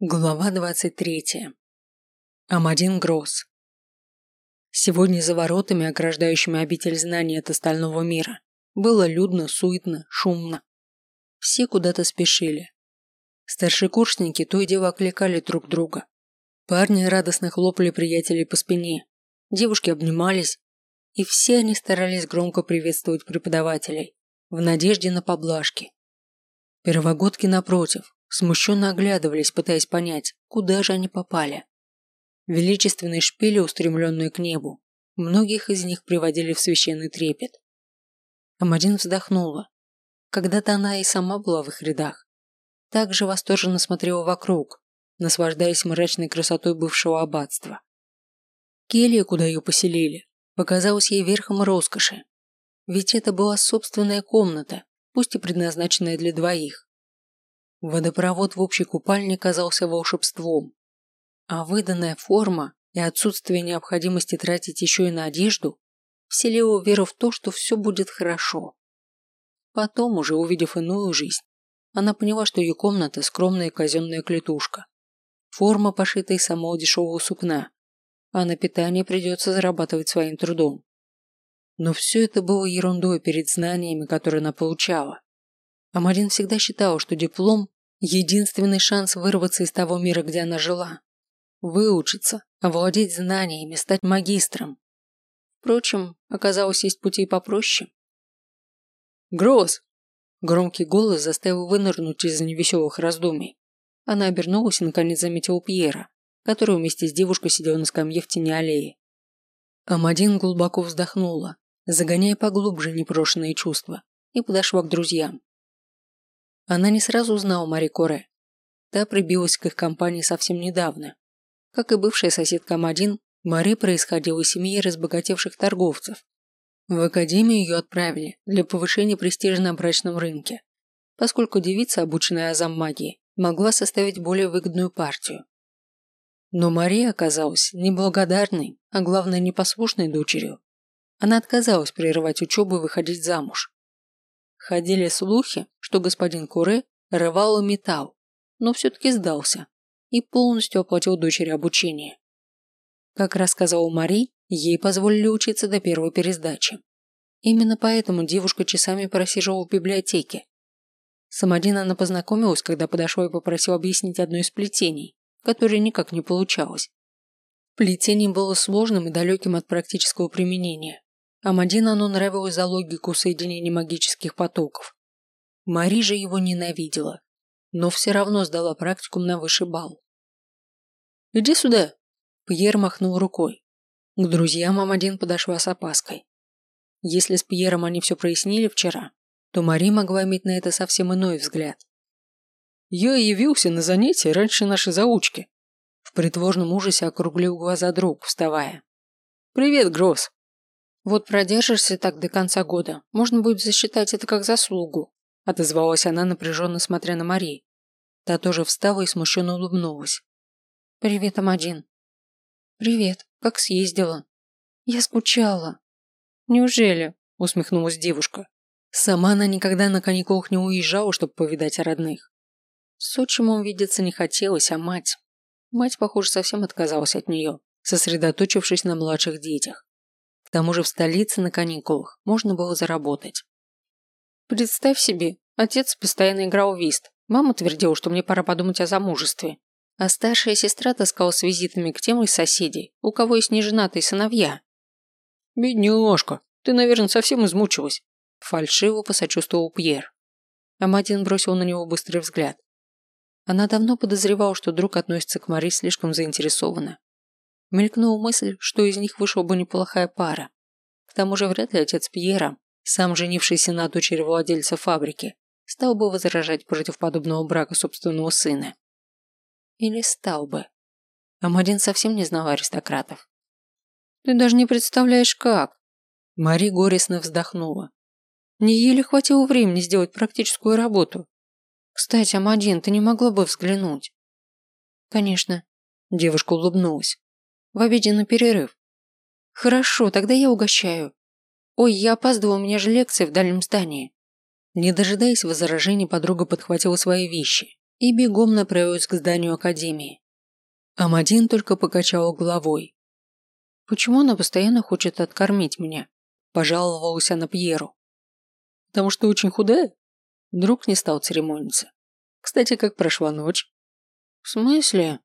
Глава 23. Амадин Гросс. Сегодня за воротами, ограждающими обитель знаний от остального мира, было людно, суетно, шумно. Все куда-то спешили. Старшекурсники то и дело окликали друг друга. Парни радостно хлопали приятелей по спине, девушки обнимались, и все они старались громко приветствовать преподавателей, в надежде на поблажки. Первогодки, напротив, смущенно оглядывались, пытаясь понять, куда же они попали. Величественные шпили, устремленные к небу, многих из них приводили в священный трепет. Амадин вздохнула. Когда-то она и сама была в их рядах. Также восторженно смотрела вокруг, наслаждаясь мрачной красотой бывшего аббатства. Келья, куда ее поселили, показалась ей верхом роскоши. Ведь это была собственная комната, пусть и предназначенная для двоих. Водопровод в общей купальне казался волшебством, а выданная форма и отсутствие необходимости тратить еще и на одежду вселило веру в то, что все будет хорошо. Потом, уже увидев иную жизнь, она поняла, что ее комната – скромная казенная клетушка. Форма пошита из самого дешевого сукна, а на питание придется зарабатывать своим трудом. Но все это было ерундой перед знаниями, которые она получала. А всегда считала, что диплом – единственный шанс вырваться из того мира, где она жила. Выучиться, овладеть знаниями, стать магистром. Впрочем, оказалось, есть пути попроще. «Гроз!» Громкий голос заставил вынырнуть из невеселых раздумий. Она обернулась и наконец заметила Пьера, который вместе с девушкой сидел на скамье в тени аллеи. Амадин глубоко вздохнула, загоняя поглубже непрошенные чувства, и подошла к друзьям. Она не сразу узнала Мари Коре. Та прибилась к их компании совсем недавно. Как и бывшая соседка Мадин, Мари происходила из семьи разбогатевших торговцев. В академию ее отправили для повышения престижа на брачном рынке, поскольку девица, обученная азам магии, могла составить более выгодную партию. Но Мария оказалась неблагодарной, а главное непослушной дочерью. Она отказалась прерывать учебу и выходить замуж. Ходили слухи, что господин Куре рвал металл, но все-таки сдался и полностью оплатил дочери обучение. Как рассказала Мари, ей позволили учиться до первой пересдачи. Именно поэтому девушка часами просиживала в библиотеке. Самодина она познакомилась, когда подошла и попросила объяснить одно из плетений, которое никак не получалось. Плетение было сложным и далеким от практического применения. Амадину оно нравилось за логику соединения магических потоков. Мари же его ненавидела, но все равно сдала практикум на высший балл. «Иди сюда!» Пьер махнул рукой. К друзьям Амадин подошла с опаской. Если с Пьером они все прояснили вчера, то Мари могла иметь на это совсем иной взгляд. «Я явился на занятие раньше нашей заучки», в притворном ужасе округлил глаза друг, вставая. «Привет, Гросс!» «Вот продержишься так до конца года, можно будет засчитать это как заслугу», отозвалась она, напряженно смотря на Мари. Та тоже встала и смущенно улыбнулась. «Привет, Амадин». «Привет. Как съездила?» «Я скучала». «Неужели?» – усмехнулась девушка. Сама она никогда на каникулах не уезжала, чтобы повидать родных. С отчимом видеться не хотелось, а мать... Мать, похоже, совсем отказалась от нее, сосредоточившись на младших детях. К тому же в столице на каникулах можно было заработать. Представь себе, отец постоянно играл в вист. Мама твердила, что мне пора подумать о замужестве. А старшая сестра таскала с визитами к тем из соседей, у кого есть неженатые сыновья. «Бедняжка, ты, наверное, совсем измучилась», – фальшиво посочувствовал Пьер. Амадин бросил на него быстрый взгляд. Она давно подозревала, что друг относится к Мари слишком заинтересованно. Мелькнула мысль, что из них вышла бы неплохая пара. К тому же вряд ли отец Пьера, сам женившийся на дочери владельца фабрики, стал бы возражать против подобного брака собственного сына. Или стал бы. Амадин совсем не знал аристократов. «Ты даже не представляешь, как!» Мари горестно вздохнула. «Не еле хватило времени сделать практическую работу. Кстати, Амадин, ты не могла бы взглянуть?» «Конечно», – девушка улыбнулась в обеденный перерыв. Хорошо, тогда я угощаю. Ой, я опаздываю, у меня же лекция в дальнем здании. Не дожидаясь возражений, подруга подхватила свои вещи и бегом направилась к зданию академии. Амадин только покачал головой. «Почему она постоянно хочет откормить меня?» – пожаловалась она Пьеру. «Потому что очень худая?» Друг не стал церемониться. «Кстати, как прошла ночь?» «В смысле?»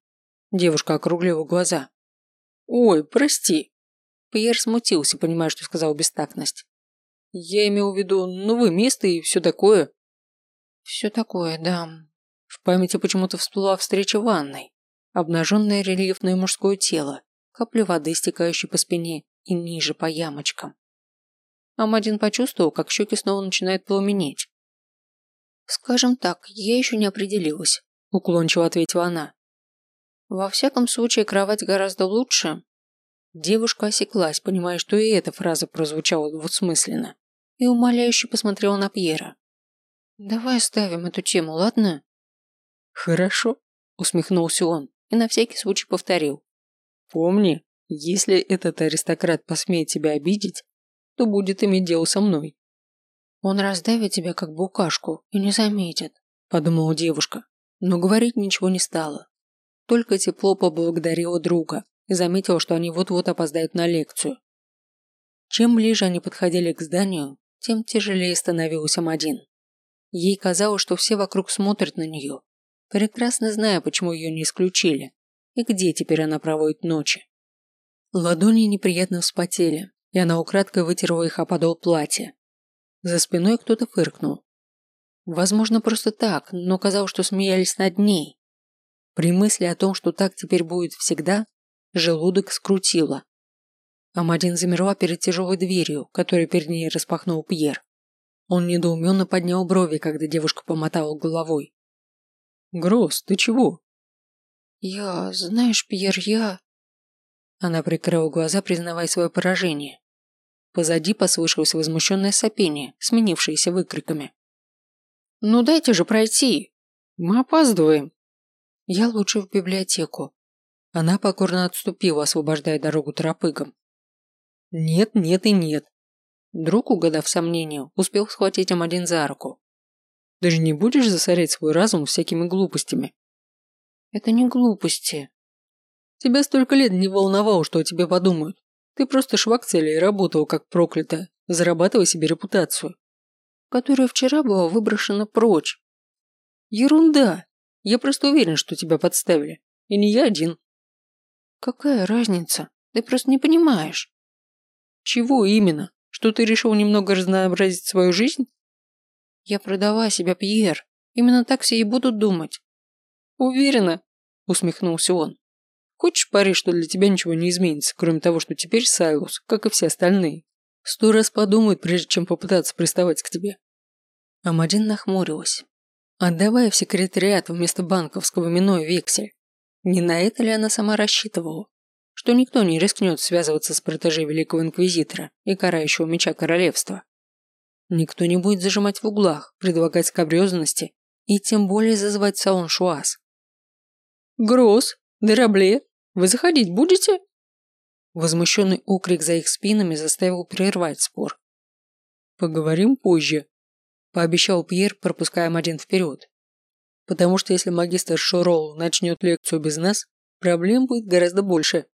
Девушка округлила глаза. «Ой, прости». Пьер смутился, понимая, что сказал бестактность. «Я имел в виду новое место и все такое». «Все такое, да». В памяти почему-то всплыла встреча в ванной. Обнаженное рельефное мужское тело, капли воды, стекающие по спине и ниже по ямочкам. Амадин почувствовал, как щеки снова начинают пламенеть. «Скажем так, я еще не определилась», – уклончиво ответила она. Во всяком случае, кровать гораздо лучше. Девушка осеклась, понимая, что и эта фраза прозвучала двусмысленно, и умоляюще посмотрела на Пьера. «Давай оставим эту тему, ладно?» «Хорошо», – усмехнулся он и на всякий случай повторил. «Помни, если этот аристократ посмеет тебя обидеть, то будет иметь дело со мной». «Он раздавит тебя, как букашку, и не заметит», – подумала девушка, но говорить ничего не стала только тепло поблагодарила друга и заметила, что они вот-вот опоздают на лекцию. Чем ближе они подходили к зданию, тем тяжелее становился Амадин. Ей казалось, что все вокруг смотрят на нее, прекрасно зная, почему ее не исключили и где теперь она проводит ночи. Ладони неприятно вспотели, и она украдкой вытерла их о подол платья. За спиной кто-то фыркнул. Возможно, просто так, но казалось, что смеялись над ней. При мысли о том, что так теперь будет всегда, желудок скрутило. Амадин замерла перед тяжелой дверью, которую перед ней распахнул Пьер. Он недоуменно поднял брови, когда девушка помотала головой. «Гросс, ты чего?» «Я... знаешь, Пьер, я...» Она прикрыла глаза, признавая свое поражение. Позади послышалось возмущенное сопение, сменившееся выкриками. «Ну дайте же пройти! Мы опаздываем!» Я лучше в библиотеку. Она покорно отступила, освобождая дорогу торопыгам. Нет, нет и нет. Друг, угадав сомнение, успел схватить Амадин за руку. Ты же не будешь засорять свой разум всякими глупостями? Это не глупости. Тебя столько лет не волновало, что о тебе подумают. Ты просто швакцели и работал как проклятая, зарабатывая себе репутацию, которая вчера была выброшена прочь. Ерунда. Я просто уверен, что тебя подставили. И не я один. Какая разница? Ты просто не понимаешь. Чего именно? Что ты решил немного разнообразить свою жизнь? Я продала себя, Пьер. Именно так все и будут думать. Уверена, усмехнулся он. Хочешь пари, что для тебя ничего не изменится, кроме того, что теперь Сайлус, как и все остальные, сто раз подумает, прежде чем попытаться приставать к тебе. Амадин нахмурилась. Отдавая в секретариат вместо банковского миной вексель. Не на это ли она сама рассчитывала? Что никто не рискнет связываться с протеже Великого Инквизитора и карающего меча королевства. Никто не будет зажимать в углах, предлагать скабрезности и тем более зазывать салон Шуаз. «Гроз, Дерабле, вы заходить будете?» Возмущенный окрик за их спинами заставил прервать спор. «Поговорим позже», пообещал Пьер, пропуская Мадин вперед. Потому что если магистр Шорол начнет лекцию без нас, проблем будет гораздо больше.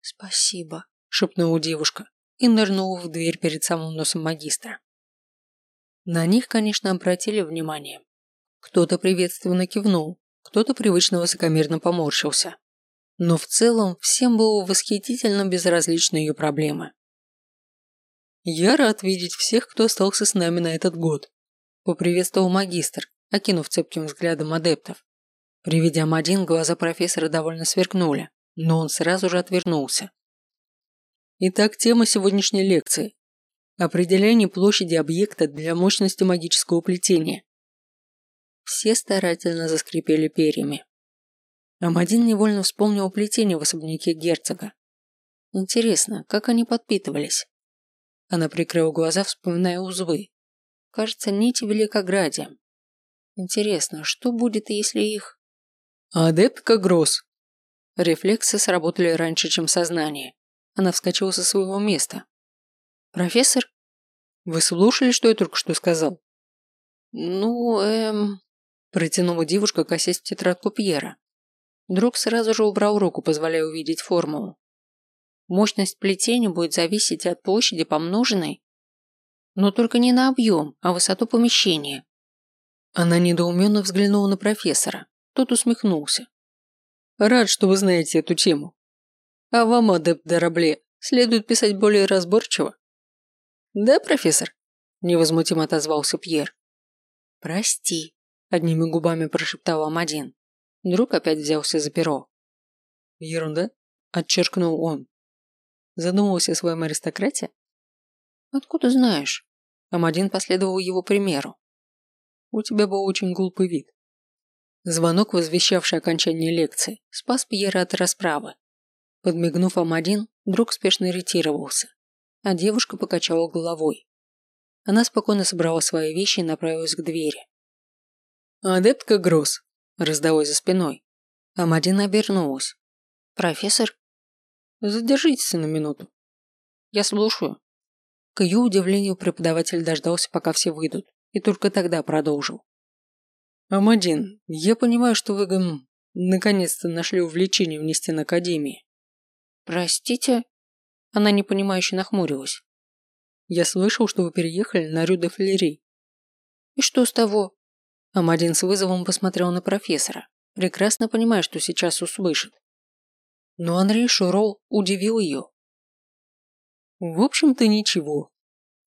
Спасибо, шепнула девушка и нырнула в дверь перед самым носом магистра. На них, конечно, обратили внимание. Кто-то приветственно кивнул, кто-то привычно высокомерно поморщился. Но в целом всем было восхитительно безразличны ее проблемы. «Я рад видеть всех, кто остался с нами на этот год», – поприветствовал магистр, окинув цепким взглядом адептов. При виде глаза профессора довольно сверкнули, но он сразу же отвернулся. Итак, тема сегодняшней лекции – определение площади объекта для мощности магического плетения. Все старательно заскрипели перьями. Амадин невольно вспомнил плетение в особняке герцога. Интересно, как они подпитывались? Она прикрыла глаза, вспоминая узлы. Кажется, нити в Великограде. Интересно, что будет, если их... Адептка Гросс. Рефлексы сработали раньше, чем сознание. Она вскочила со своего места. «Профессор? Вы слушали, что я только что сказал?» «Ну, эм...» Протянула девушка, косясь в тетрадку Пьера. Друг сразу же убрал руку, позволяя увидеть формулу. Мощность плетения будет зависеть от площади помноженной, но только не на объем, а высоту помещения. Она недоуменно взглянула на профессора. Тот усмехнулся. Рад, что вы знаете эту тему. А вам, адепт Дорабле, следует писать более разборчиво. Да, профессор? Невозмутимо отозвался Пьер. Прости, одними губами прошептал Амадин. Друг опять взялся за перо. Ерунда, отчеркнул он. Задумывался о своем аристократе? Откуда знаешь? Амадин последовал его примеру. У тебя был очень глупый вид. Звонок, возвещавший окончание лекции, спас Пьера от расправы. Подмигнув Амадин, друг спешно ретировался, а девушка покачала головой. Она спокойно собрала свои вещи и направилась к двери. «Адептка Гросс!» – раздалось за спиной. Амадин обернулась. «Профессор?» Задержитесь на минуту. Я слушаю. К ее удивлению преподаватель дождался, пока все выйдут, и только тогда продолжил. Амадин, я понимаю, что вы, гм, наконец-то нашли увлечение в стен Академии. Простите? Она непонимающе нахмурилась. Я слышал, что вы переехали на Рю де Флери. И что с того? Амадин с вызовом посмотрел на профессора, прекрасно понимая, что сейчас услышит но Анри Шурол удивил ее. В общем-то ничего.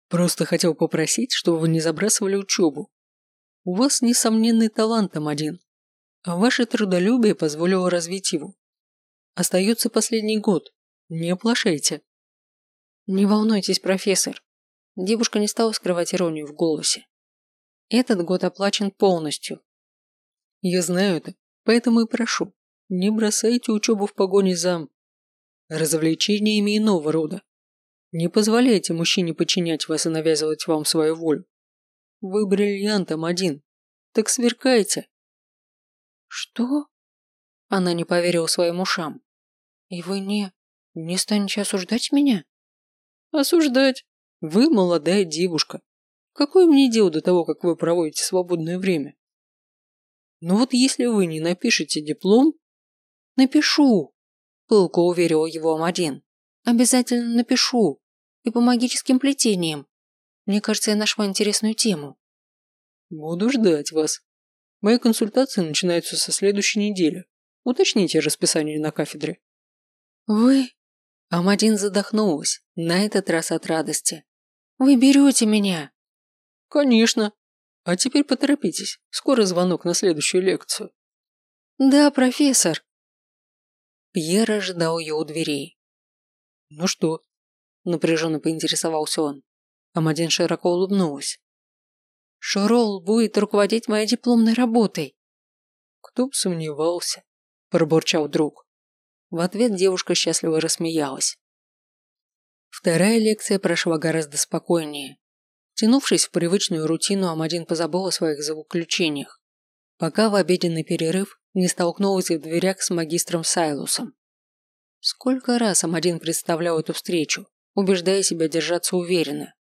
Просто хотел попросить, чтобы вы не забрасывали учебу. У вас несомненный талант, один, а ваше трудолюбие позволило развить его. Остается последний год. Не оплошайте. Не волнуйтесь, профессор. Девушка не стала скрывать иронию в голосе. Этот год оплачен полностью. Я знаю это, поэтому и прошу. Не бросайте учебу в погоне за развлечениями иного рода. Не позволяйте мужчине подчинять вас и навязывать вам свою волю. Вы бриллиантом один. Так сверкайте. Что? Она не поверила своим ушам. И вы не... не станете осуждать меня? Осуждать? Вы молодая девушка. Какое мне дело до того, как вы проводите свободное время? Но вот если вы не напишете диплом, «Напишу!» – пылко уверил его Амадин. «Обязательно напишу. И по магическим плетениям. Мне кажется, я нашла интересную тему». «Буду ждать вас. Мои консультации начинаются со следующей недели. Уточните расписание на кафедре». «Вы...» Амадин задохнулась, на этот раз от радости. «Вы берете меня?» «Конечно. А теперь поторопитесь. Скоро звонок на следующую лекцию». «Да, профессор», Пьер ожидал ее у дверей. «Ну что?» – напряженно поинтересовался он. Амадин широко улыбнулась. «Шорол будет руководить моей дипломной работой». «Кто бы сомневался», – пробурчал друг. В ответ девушка счастливо рассмеялась. Вторая лекция прошла гораздо спокойнее. Тянувшись в привычную рутину, Амадин позабыл о своих заключениях, пока в обеденный перерыв не столкнулась в дверях с магистром Сайлусом. Сколько раз Амадин представлял эту встречу, убеждая себя держаться уверенно.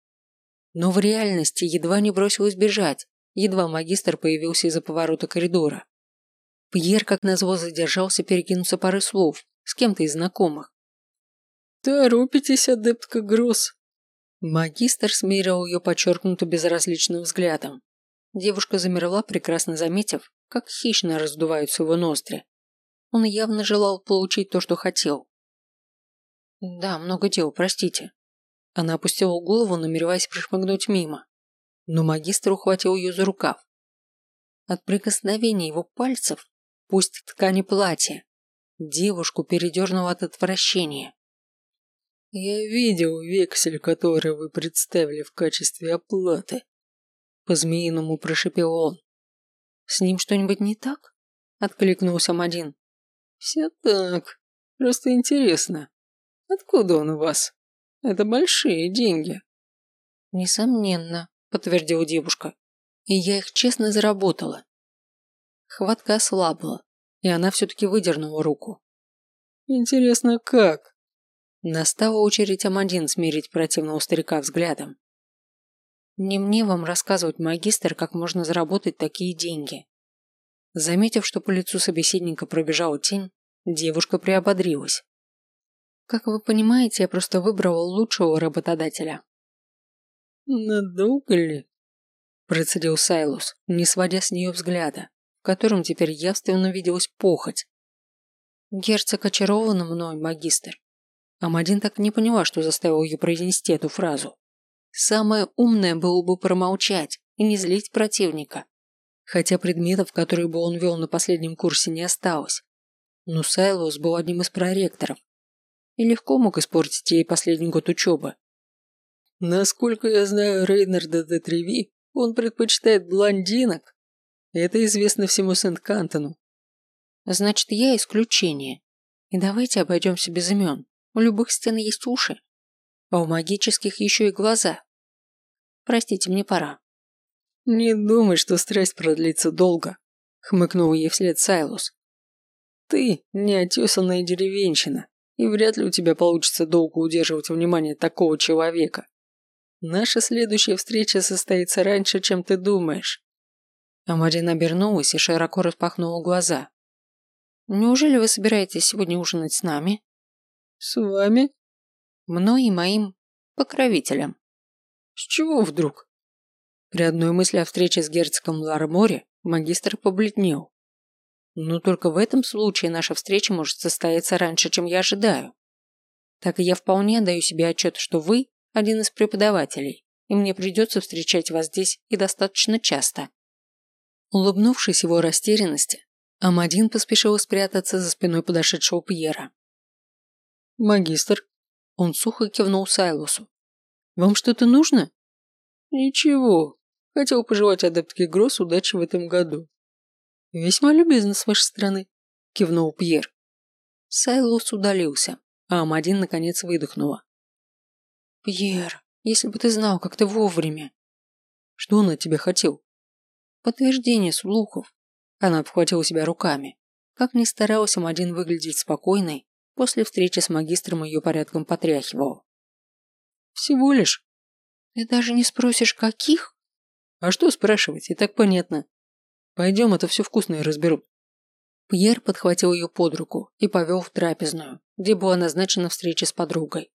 Но в реальности едва не бросилась бежать, едва магистр появился из-за поворота коридора. Пьер, как назло, задержался перекинуться пары слов с кем-то из знакомых. «Торопитесь, адептка Гросс!» Магистр смирил ее подчеркнуто безразличным взглядом. Девушка замерла, прекрасно заметив, как хищно раздуваются его ноздри. Он явно желал получить то, что хотел. «Да, много дел, простите». Она опустила голову, намереваясь прошмыгнуть мимо. Но магистр ухватил ее за рукав. От прикосновения его пальцев, пусть ткани платья, девушку передернуло от отвращения. «Я видел вексель, который вы представили в качестве оплаты», по-змеиному прошепел он. «С ним что-нибудь не так?» – откликнулся Мадин. «Все так. Просто интересно. Откуда он у вас? Это большие деньги». «Несомненно», – подтвердила девушка. «И я их честно заработала». Хватка ослабла, и она все-таки выдернула руку. «Интересно, как?» Настала очередь Амадин смирить противного старика взглядом. Не мне вам рассказывать, магистр, как можно заработать такие деньги. Заметив, что по лицу собеседника пробежала тень, девушка приободрилась. Как вы понимаете, я просто выбрала лучшего работодателя. Надолго ли? Процедил Сайлус, не сводя с нее взгляда, в котором теперь явственно виделась похоть. Герцог очарован мной, магистр. Амадин так не поняла, что заставил ее произнести эту фразу. Самое умное было бы промолчать и не злить противника. Хотя предметов, которые бы он вел на последнем курсе, не осталось. Но Сайлос был одним из проректоров и легко мог испортить ей последний год учебы. Насколько я знаю Рейнарда де Треви, он предпочитает блондинок. Это известно всему Сент-Кантону. Значит, я исключение. И давайте обойдемся без имен. У любых стен есть уши, а у магических еще и глаза. Простите, мне пора. Не думай, что страсть продлится долго, хмыкнул ей вслед Сайлус. Ты неотесанная деревенщина, и вряд ли у тебя получится долго удерживать внимание такого человека. Наша следующая встреча состоится раньше, чем ты думаешь. Амарин обернулась и широко распахнула глаза. Неужели вы собираетесь сегодня ужинать с нами? С вами? Мной и моим покровителем. С чего вдруг? При одной мысли о встрече с герцогом Ларморе магистр побледнел. Но только в этом случае наша встреча может состояться раньше, чем я ожидаю. Так и я вполне даю себе отчет, что вы один из преподавателей, и мне придется встречать вас здесь и достаточно часто. Улыбнувшись его растерянности, Амадин поспешил спрятаться за спиной подошедшего Пьера. «Магистр». Он сухо кивнул Сайлусу. «Вам что-то нужно?» «Ничего. Хотел пожелать адептке Гросс удачи в этом году». «Весьма любезно с вашей стороны», – кивнул Пьер. Сайлус удалился, а Амадин наконец выдохнула. «Пьер, если бы ты знал, как ты вовремя». «Что он от тебя хотел?» «Подтверждение слухов». Она обхватила себя руками. Как ни старалась Амадин выглядеть спокойной, После встречи с магистром ее порядком потряхивал. «Всего лишь?» «Ты даже не спросишь, каких?» «А что спрашивать, и так понятно. Пойдем, это все вкусное разберут». Пьер подхватил ее под руку и повел в трапезную, где была назначена встреча с подругой.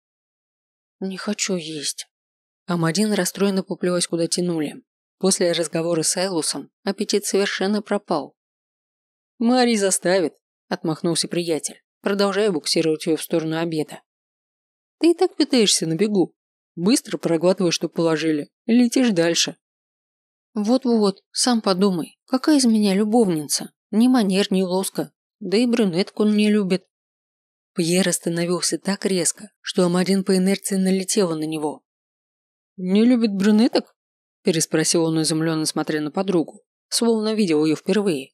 «Не хочу есть». Амадин расстроенно поплелась, куда тянули. После разговора с Айлусом аппетит совершенно пропал. «Марий заставит», – отмахнулся приятель продолжая буксировать ее в сторону обеда. Ты и так питаешься на бегу. Быстро проглатываешь, что положили, и летишь дальше. Вот-вот, сам подумай, какая из меня любовница? Ни манер, ни лоска. Да и брюнетку он не любит. Пьер остановился так резко, что Амадин по инерции налетела на него. «Не любит брюнеток?» – переспросил он изумленно, смотря на подругу, словно видел ее впервые.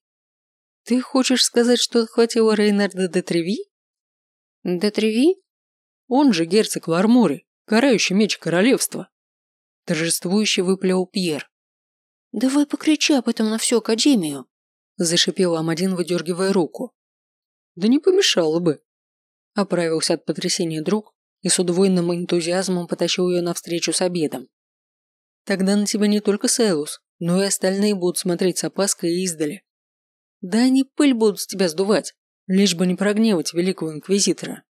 Ты хочешь сказать, что отхватила Рейнарда де Треви? Де Треви? Он же герцог Лармори, карающий меч королевства. Торжествующе выплел Пьер. «Давай покричи об этом на всю Академию!» Зашипел Амадин, выдергивая руку. «Да не помешало бы!» Оправился от потрясения друг и с удвоенным энтузиазмом потащил ее навстречу с обедом. «Тогда на тебя не только Сайлус, но и остальные будут смотреть с опаской и издали. Да они пыль будут с тебя сдувать, лишь бы не прогневать великого инквизитора.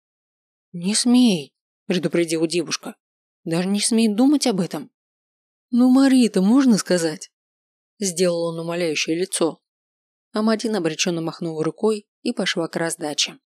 Не смей, предупредила девушка. Даже не смей думать об этом. Ну, Марита, можно сказать? Сделал он умоляющее лицо. Амадин обреченно махнул рукой и пошла к раздаче.